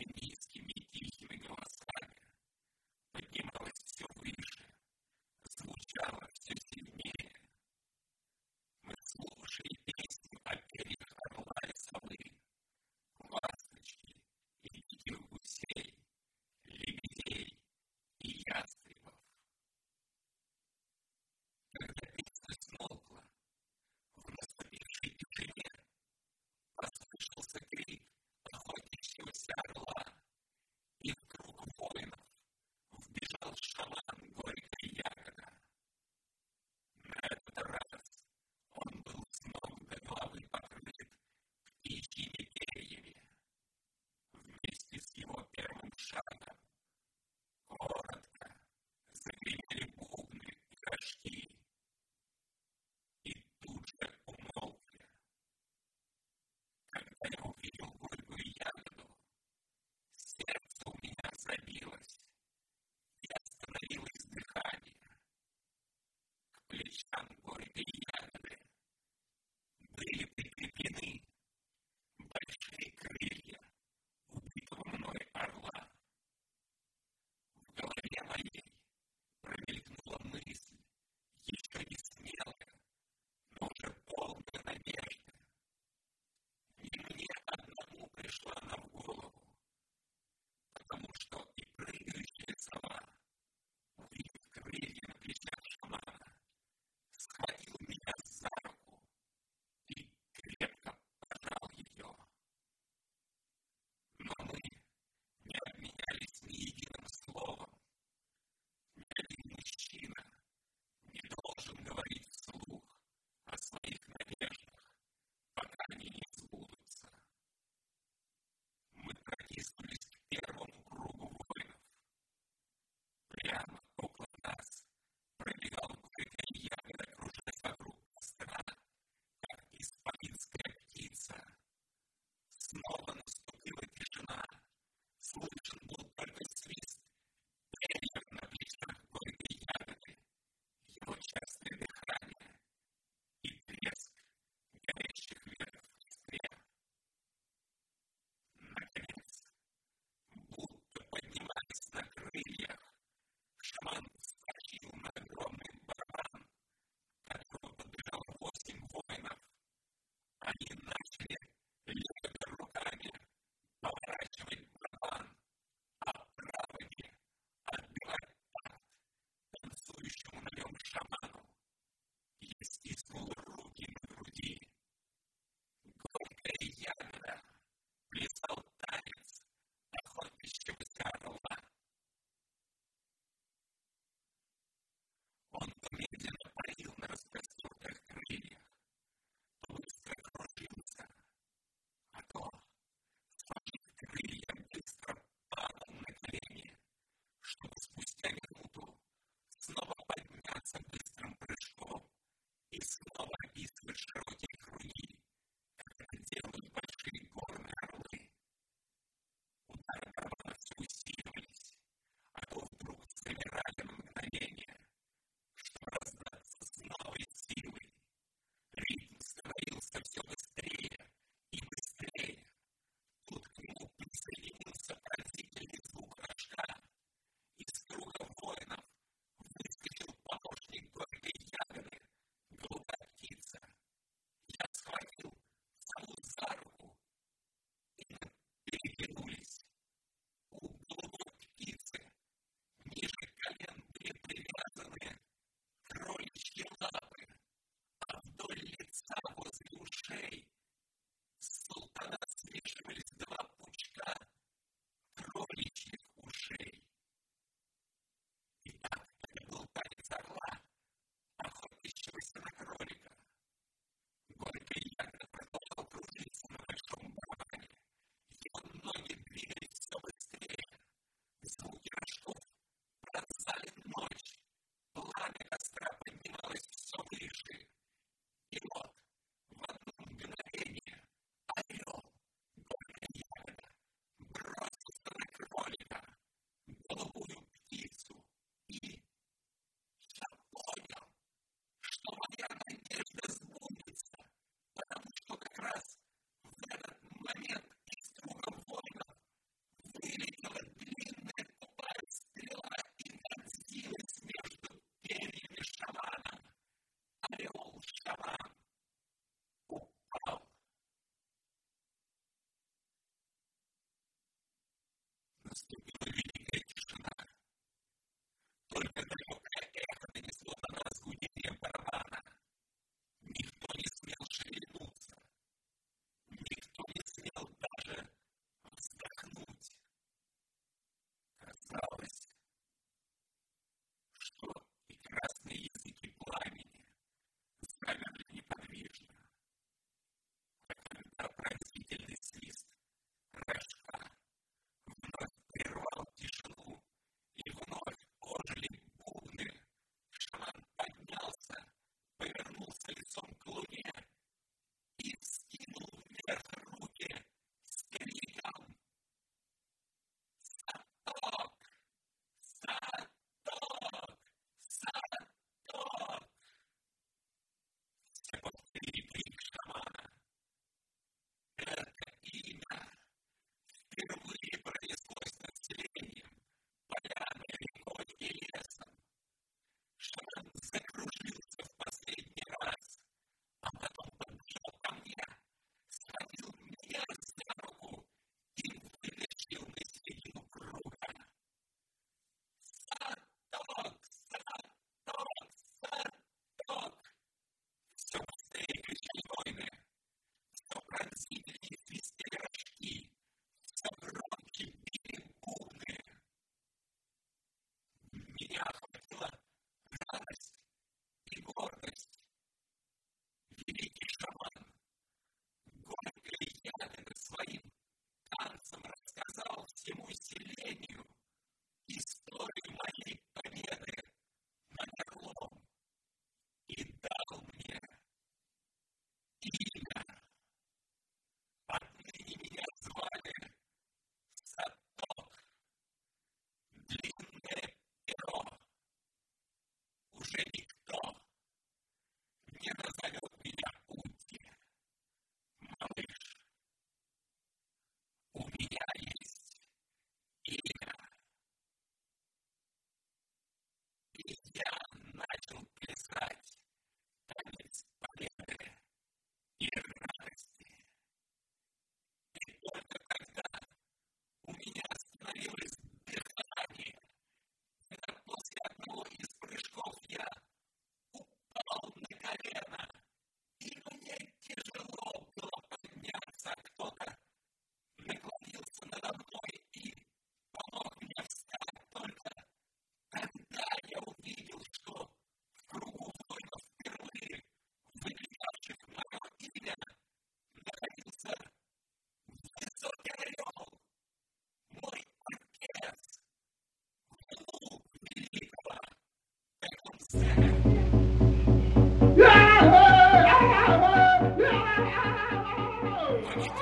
you skills. some colonial media Hey,